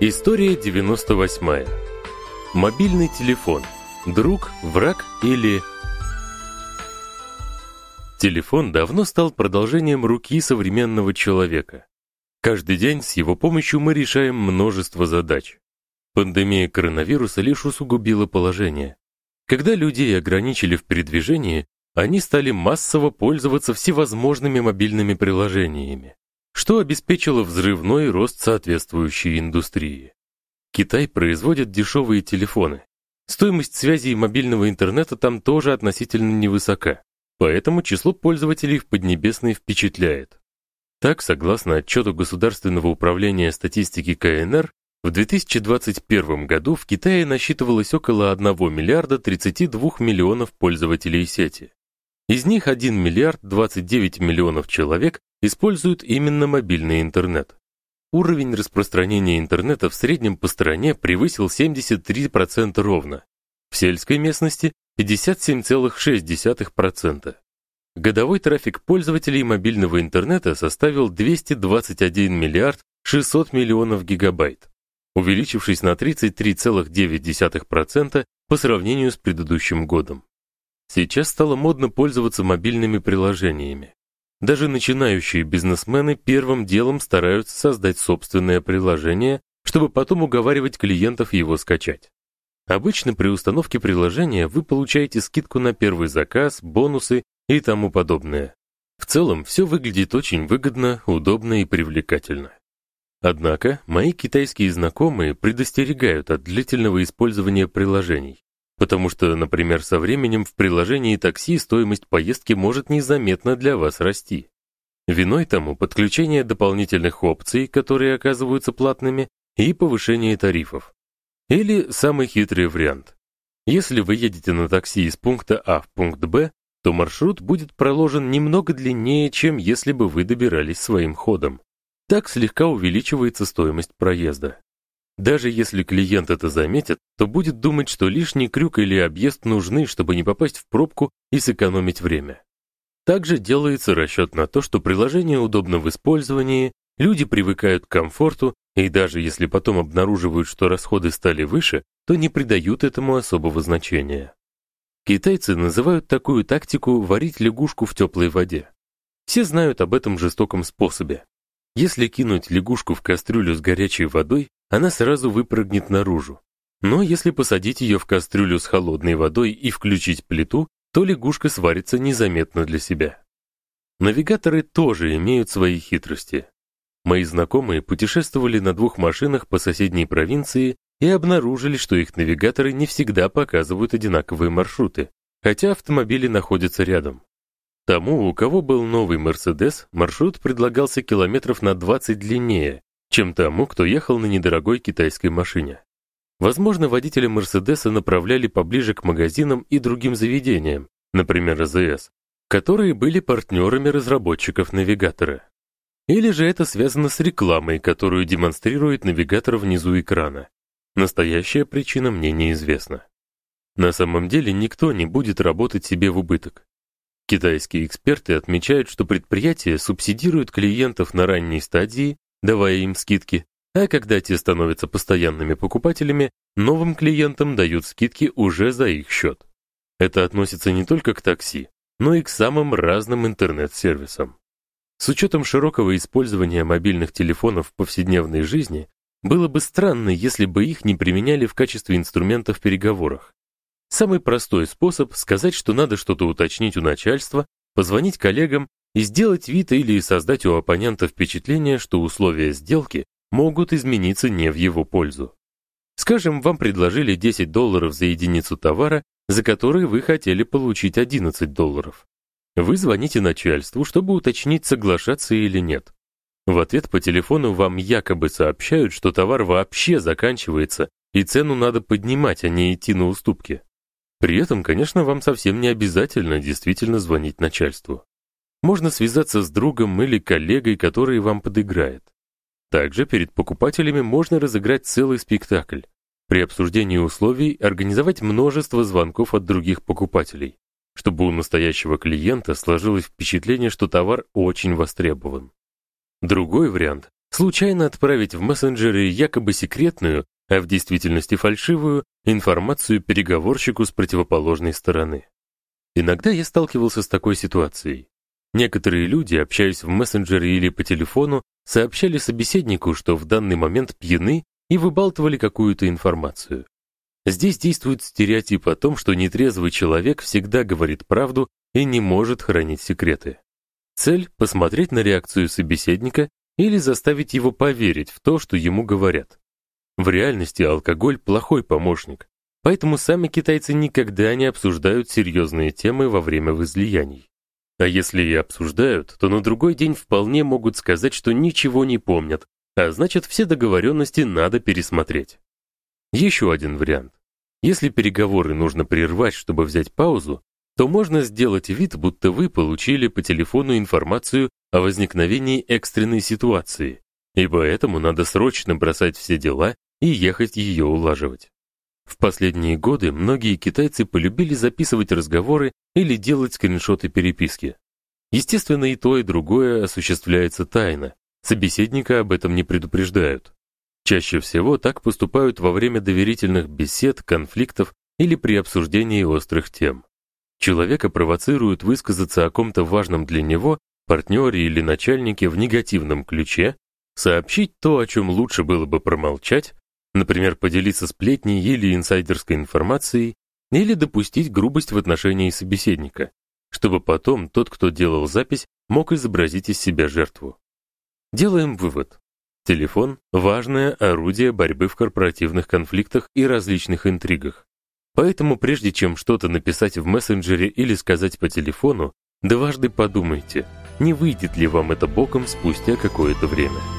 История 98. Мобильный телефон. Друг, враг или Телефон давно стал продолжением руки современного человека. Каждый день с его помощью мы решаем множество задач. Пандемия коронавируса лишь усугубила положение. Когда людей ограничили в передвижении, они стали массово пользоваться всевозможными мобильными приложениями что обеспечило взрывной рост соответствующей индустрии. Китай производит дешевые телефоны. Стоимость связи и мобильного интернета там тоже относительно невысока, поэтому число пользователей в Поднебесной впечатляет. Так, согласно отчету Государственного управления статистики КНР, в 2021 году в Китае насчитывалось около 1 миллиарда 32 миллионов пользователей сети. Из них 1 миллиард 29 миллионов человек используют именно мобильный интернет. Уровень распространения интернета в среднем по стране превысил 73% ровно. В сельской местности 57,6%. Годовой трафик пользователей мобильного интернета составил 221 миллиард 600 миллионов гигабайт, увеличившись на 33,9% по сравнению с предыдущим годом. Сейчас стало модно пользоваться мобильными приложениями. Даже начинающие бизнесмены первым делом стараются создать собственное приложение, чтобы потом уговаривать клиентов его скачать. Обычно при установке приложения вы получаете скидку на первый заказ, бонусы и тому подобное. В целом все выглядит очень выгодно, удобно и привлекательно. Однако мои китайские знакомые предостерегают от длительного использования приложений. Потому что, например, со временем в приложении такси стоимость поездки может незаметно для вас расти. Виной тому подключение дополнительных опций, которые оказываются платными, и повышение тарифов. Или самый хитрый вариант. Если вы едете на такси из пункта А в пункт Б, то маршрут будет проложен немного длиннее, чем если бы вы добирались своим ходом. Так слегка увеличивается стоимость проезда. Даже если клиент это заметит, то будет думать, что лишний крюк или объезд нужны, чтобы не попасть в пробку и сэкономить время. Также делается расчет на то, что приложение удобно в использовании, люди привыкают к комфорту, и даже если потом обнаруживают, что расходы стали выше, то не придают этому особого значения. Китайцы называют такую тактику варить лягушку в теплой воде. Все знают об этом жестоком способе. Если кинуть лягушку в кастрюлю с горячей водой, она сразу выпрыгнет наружу. Но если посадить ее в кастрюлю с холодной водой и включить плиту, то лягушка сварится незаметно для себя. Навигаторы тоже имеют свои хитрости. Мои знакомые путешествовали на двух машинах по соседней провинции и обнаружили, что их навигаторы не всегда показывают одинаковые маршруты, хотя автомобили находятся рядом. Тому, у кого был новый Mercedes, маршрут предлагался километров на 20 длиннее, чем тому, кто ехал на недорогой китайской машине. Возможно, водители Мерседеса направляли поближе к магазинам и другим заведениям, например, АЗС, которые были партнерами разработчиков навигатора. Или же это связано с рекламой, которую демонстрирует навигатор внизу экрана. Настоящая причина мне неизвестна. На самом деле никто не будет работать себе в убыток. Китайские эксперты отмечают, что предприятия субсидируют клиентов на ранней стадии давая им скидки, а когда те становятся постоянными покупателями, новым клиентам дают скидки уже за их счет. Это относится не только к такси, но и к самым разным интернет-сервисам. С учетом широкого использования мобильных телефонов в повседневной жизни, было бы странно, если бы их не применяли в качестве инструмента в переговорах. Самый простой способ сказать, что надо что-то уточнить у начальства, позвонить коллегам и сделать вид или создать у оппонента впечатление, что условия сделки могут измениться не в его пользу. Скажем, вам предложили 10 долларов за единицу товара, за который вы хотели получить 11 долларов. Вы звоните начальству, чтобы уточнить, соглашаться или нет. В ответ по телефону вам якобы сообщают, что товар вообще заканчивается, и цену надо поднимать, а не идти на уступки. При этом, конечно, вам совсем не обязательно действительно звонить начальству. Можно связаться с другом или коллегой, который вам подыграет. Также перед покупателями можно разыграть целый спектакль. При обсуждении условий организовать множество звонков от других покупателей, чтобы у настоящего клиента сложилось впечатление, что товар очень востребован. Другой вариант случайно отправить в мессенджере якобы секретную, а в действительности фальшивую информацию переговорщику с противоположной стороны. Иногда я сталкивался с такой ситуацией. Некоторые люди, общаясь в мессенджере или по телефону, сообщали собеседнику, что в данный момент пьяны и выбалтывали какую-то информацию. Здесь действует стереотип о том, что нетрезвый человек всегда говорит правду и не может хранить секреты. Цель посмотреть на реакцию собеседника или заставить его поверить в то, что ему говорят. В реальности алкоголь плохой помощник, поэтому сами китайцы никогда не обсуждают серьезные темы во время возлияний. А если и обсуждают, то на другой день вполне могут сказать, что ничего не помнят, а значит, все договоренности надо пересмотреть. Еще один вариант. Если переговоры нужно прервать, чтобы взять паузу, то можно сделать вид, будто вы получили по телефону информацию о возникновении экстренной ситуации, и поэтому надо срочно бросать все дела и ехать ее улаживать. В последние годы многие китайцы полюбили записывать разговоры или делать скриншоты переписки. Естественно, и то, и другое осуществляется тайно. Собеседника об этом не предупреждают. Чаще всего так поступают во время доверительных бесед, конфликтов или при обсуждении острых тем. Человека провоцируют высказаться о ком-то важном для него, партнере или начальнике в негативном ключе, сообщить то, о чем лучше было бы промолчать, например, поделиться сплетней или инсайдерской информацией, или допустить грубость в отношении собеседника, чтобы потом тот, кто делал запись, мог изобразить из себя жертву. Делаем вывод. Телефон важное орудие борьбы в корпоративных конфликтах и различных интригах. Поэтому прежде чем что-то написать в мессенджере или сказать по телефону, дважды подумайте, не выйдет ли вам это боком спустя какое-то время.